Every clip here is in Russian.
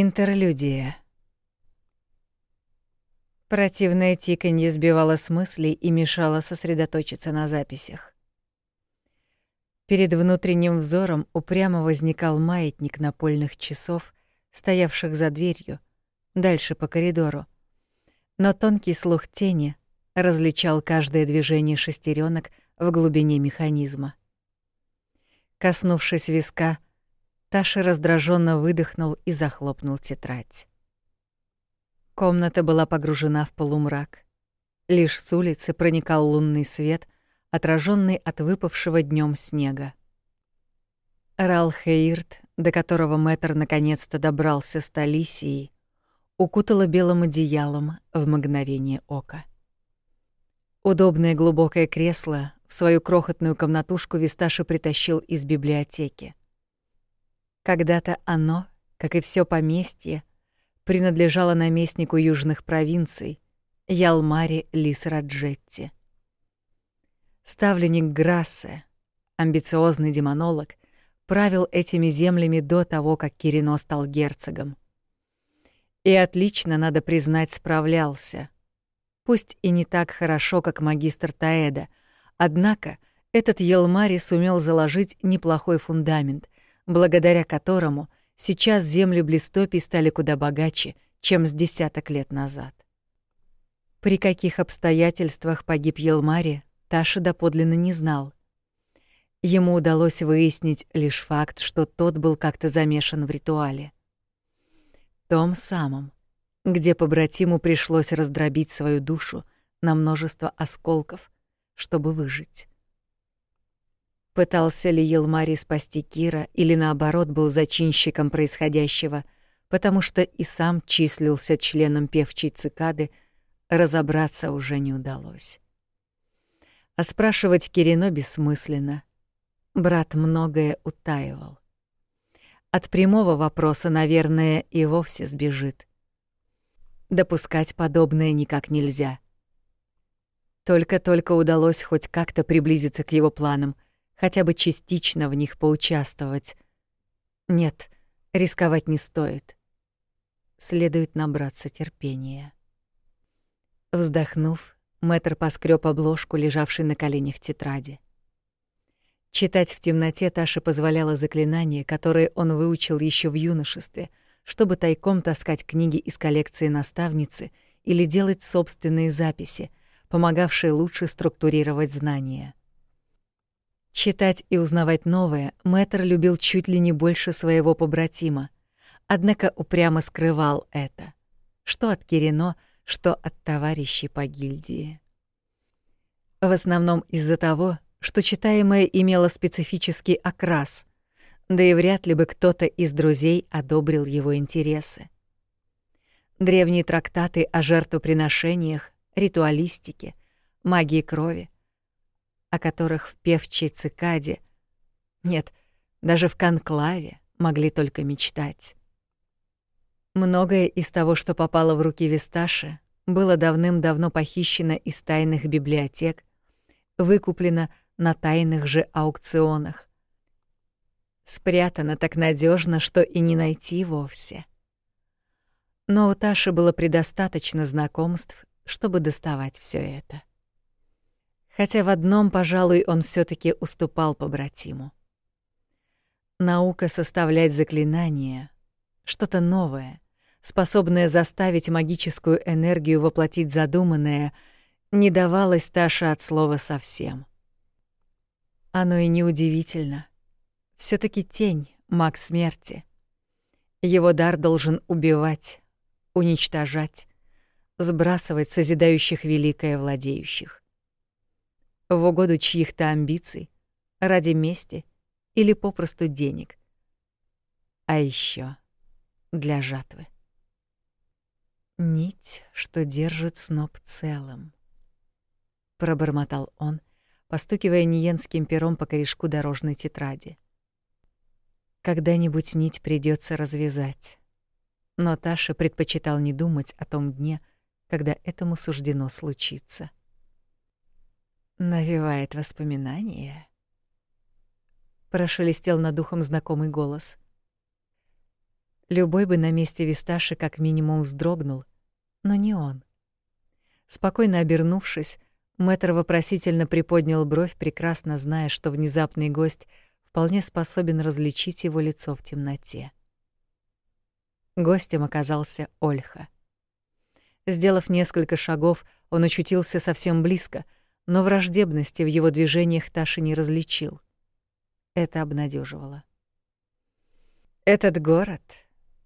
Интерлюдия. Противное тиканье сбивало с мыслей и мешало сосредоточиться на записях. Перед внутренним взором упрямо возникал маятник напольных часов, стоявших за дверью, дальше по коридору. Но тонкий слух тени различал каждое движение шестеренок в глубине механизма. Коснувшись виска, Таша раздраженно выдохнул и захлопнул тетрадь. Комната была погружена в полумрак. Лишь с улицы проникал лунный свет, отраженный от выпавшего днем снега. Ралхейрт, до которого Мэтр наконец-то добрался с Талисией, укутала белым одеялом в мгновение ока. Удобное глубокое кресло в свою крохотную комнатушку Висташи притащил из библиотеки. Когда-то оно, как и все поместье, принадлежало наместнику южных провинций Ялмари Лисраджетти. Ставленник Грассе, амбициозный демонолог, правил этими землями до того, как Кирино стал герцогом. И отлично, надо признать, справлялся. Пусть и не так хорошо, как магистр Таэда, однако этот Елмари сумел заложить неплохой фундамент — благодаря которому сейчас земли Блистопий стали куда богаче, чем с десяток лет назад. При каких обстоятельствах погиб Елмари, Таша доподлинно не знал. Ему удалось выяснить лишь факт, что тот был как-то замешан в ритуале. Том самом, где побратиму пришлось раздробить свою душу на множество осколков, чтобы выжить. Пытался ли Елмари спасти Кира или наоборот был зачинщиком происходящего, потому что и сам числился членом певчей цикады, разобраться уже не удалось. А спрашивать Кирино бессмысленно. Брат многое утаивал. От прямого вопроса, наверное, и вовсе сбежит. Допускать подобное никак нельзя. Только-только удалось хоть как-то приблизиться к его планам — хотя бы частично в них поучаствовать. Нет, рисковать не стоит. Следует набраться терпения. Вздохнув, Мэтр поскреб обложку, лежавшей на коленях тетради. Читать в темноте Таше позволяло заклинание, которое он выучил еще в юношестве, чтобы тайком таскать книги из коллекции наставницы или делать собственные записи, помогавшие лучше структурировать знания. Читать и узнавать новое Мэтр любил чуть ли не больше своего побратима, однако упрямо скрывал это, что от Кирино, что от товарищей по гильдии. В основном из-за того, что читаемое имело специфический окрас, да и вряд ли бы кто-то из друзей одобрил его интересы. Древние трактаты о жертвоприношениях, ритуалистике, магии крови — о которых в певчей цикаде, нет, даже в конклаве могли только мечтать. Многое из того, что попало в руки Висташи, было давным-давно похищено из тайных библиотек, выкуплено на тайных же аукционах. Спрятано так надежно, что и не найти вовсе. Но у Таши было предостаточно знакомств, чтобы доставать все это хотя в одном, пожалуй, он все таки уступал побратиму. Наука составлять заклинания — что-то новое, способное заставить магическую энергию воплотить задуманное, не давалось Таше от слова совсем. Оно и неудивительно. все таки тень — маг смерти. Его дар должен убивать, уничтожать, сбрасывать созидающих великое владеющих в угоду чьих-то амбиций, ради мести или попросту денег. А еще для жатвы. Нить, что держит сноп целым, пробормотал он, постукивая ниенским пером по корешку дорожной тетради. Когда-нибудь нить придется развязать. Но Таша предпочитал не думать о том дне, когда этому суждено случиться навевает воспоминания. Прошелестел над духом знакомый голос. Любой бы на месте Висташи как минимум вздрогнул, но не он. Спокойно обернувшись, Мэтр вопросительно приподнял бровь, прекрасно зная, что внезапный гость вполне способен различить его лицо в темноте. Гостем оказался Ольха. Сделав несколько шагов, он очутился совсем близко, но враждебности в его движениях Таша не различил. Это обнадеживало. «Этот город»,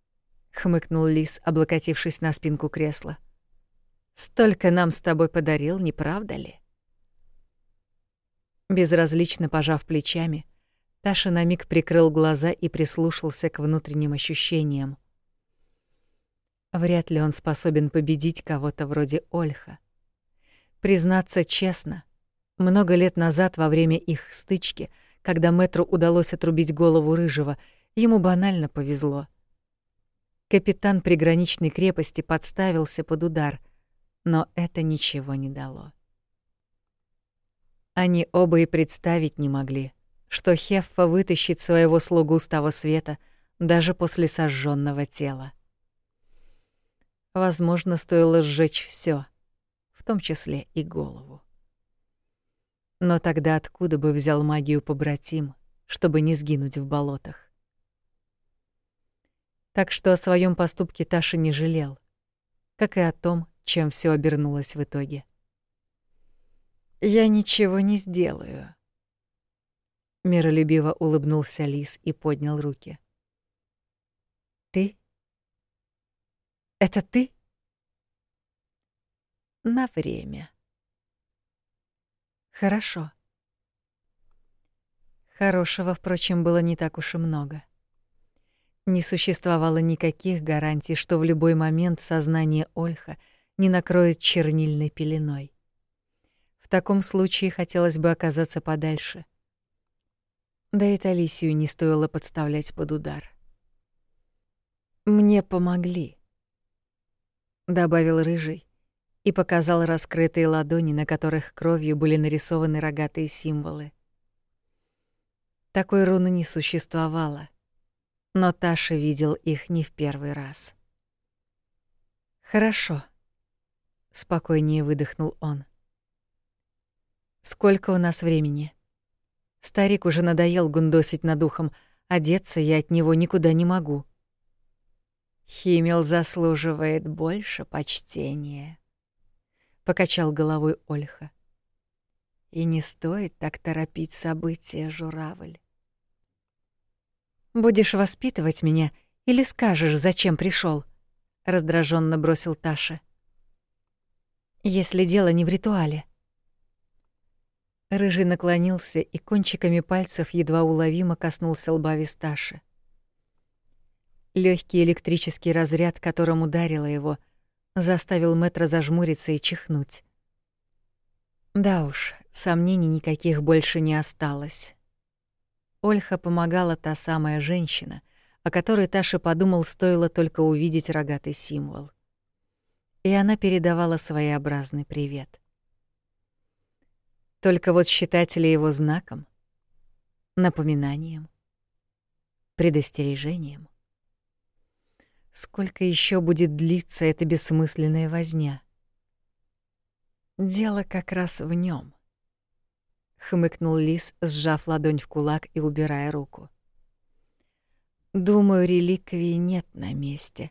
— хмыкнул Лис, облокотившись на спинку кресла, — «столько нам с тобой подарил, не правда ли?» Безразлично пожав плечами, Таша на миг прикрыл глаза и прислушался к внутренним ощущениям. Вряд ли он способен победить кого-то вроде Ольха. Признаться честно, много лет назад во время их стычки, когда Мэтру удалось отрубить голову рыжего, ему банально повезло. Капитан приграничной крепости подставился под удар, но это ничего не дало. Они оба и представить не могли, что Хеффа вытащит своего слугу с того света даже после сожженного тела. Возможно, стоило сжечь все, том числе и голову. Но тогда откуда бы взял магию побратим, чтобы не сгинуть в болотах? Так что о своем поступке Таша не жалел, как и о том, чем все обернулось в итоге. «Я ничего не сделаю», Миролюбиво улыбнулся лис и поднял руки. Ты? Это ты? На время. Хорошо. Хорошего, впрочем, было не так уж и много. Не существовало никаких гарантий, что в любой момент сознание Ольха не накроет чернильной пеленой. В таком случае хотелось бы оказаться подальше, да и Талисию не стоило подставлять под удар. «Мне помогли», — добавил Рыжий и показал раскрытые ладони, на которых кровью были нарисованы рогатые символы. Такой руны не существовало, но Таша видел их не в первый раз. «Хорошо», — спокойнее выдохнул он. «Сколько у нас времени?» Старик уже надоел гундосить над ухом, одеться я от него никуда не могу. Химел заслуживает больше почтения, покачал головой Ольха. И не стоит так торопить события, журавль. Будешь воспитывать меня или скажешь, зачем пришел? раздраженно бросил Таша. Если дело не в ритуале. Рыжий наклонился и кончиками пальцев едва уловимо коснулся лба Висташи. Лёгкий электрический разряд, которым ударило его, заставил Мэтра зажмуриться и чихнуть. Да уж, сомнений никаких больше не осталось. Ольха помогала та самая женщина, о которой Таша подумал, стоило только увидеть рогатый символ. И она передавала своеобразный привет. Только вот считать ли его знаком, напоминанием, предостережением? Сколько еще будет длиться эта бессмысленная возня? Дело как раз в нем. хмыкнул Лис, сжав ладонь в кулак и убирая руку. Думаю, реликвии нет на месте,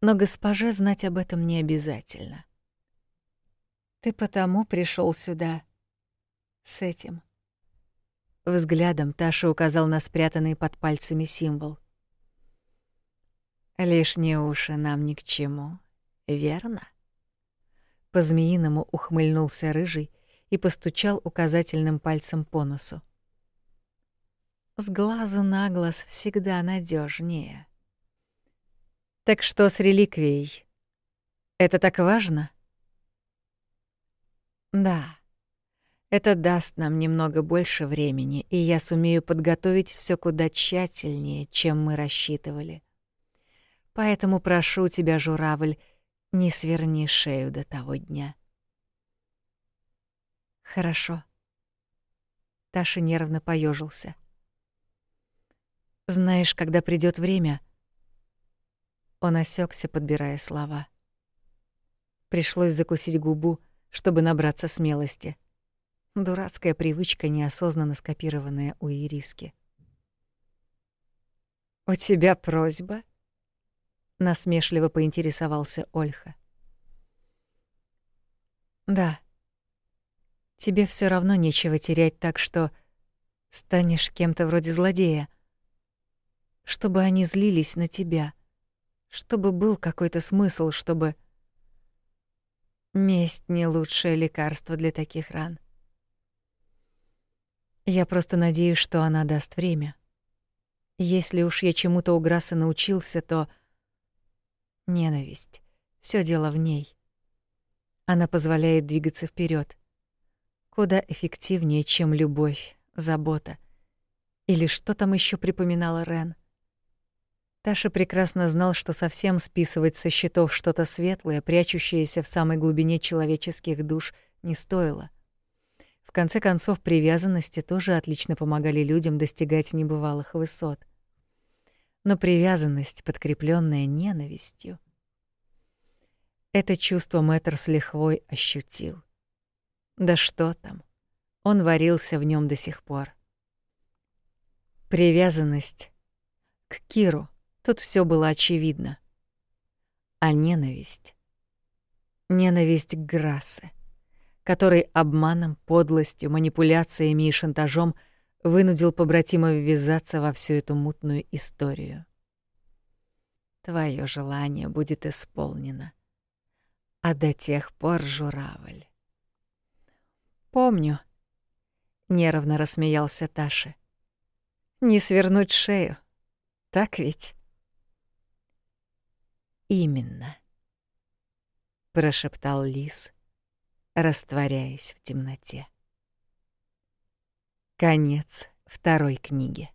но госпоже знать об этом не обязательно. Ты потому пришел сюда, с этим. Взглядом Таша указал на спрятанный под пальцами символ. Лишние уши нам ни к чему, верно? По-змеиному ухмыльнулся рыжий и постучал указательным пальцем по носу. С глазу на глаз всегда надежнее. Так что с реликвией? Это так важно? Да. Это даст нам немного больше времени, и я сумею подготовить все куда тщательнее, чем мы рассчитывали. Поэтому прошу тебя, журавль, не сверни шею до того дня. Хорошо. Таша нервно поежился. Знаешь, когда придет время, Он осекся, подбирая слова. Пришлось закусить губу, чтобы набраться смелости. Дурацкая привычка, неосознанно скопированная у Ириски. «У тебя просьба?» — насмешливо поинтересовался Ольха. «Да. Тебе все равно нечего терять, так что станешь кем-то вроде злодея. Чтобы они злились на тебя, чтобы был какой-то смысл, чтобы... Месть — не лучшее лекарство для таких ран. Я просто надеюсь, что она даст время. Если уж я чему-то у Грасса научился, то ненависть. Все дело в ней. Она позволяет двигаться вперед, Куда эффективнее, чем любовь, забота. Или что там еще припоминала Рен? Таша прекрасно знал, что совсем списывать со счетов что-то светлое, прячущееся в самой глубине человеческих душ, не стоило. В конце концов, привязанности тоже отлично помогали людям достигать небывалых высот. Но привязанность, подкрепленная ненавистью, это чувство Мэтр с лихвой ощутил. Да что там? Он варился в нем до сих пор. Привязанность к Киру. Тут все было очевидно. А ненависть? Ненависть к Грассе, который обманом, подлостью, манипуляциями и шантажом вынудил побратима ввязаться во всю эту мутную историю. Твое желание будет исполнено. А до тех пор, журавль. Помню, нервно рассмеялся Таша. Не свернуть шею. Так ведь? Именно, прошептал лис, растворяясь в темноте. Конец второй книги.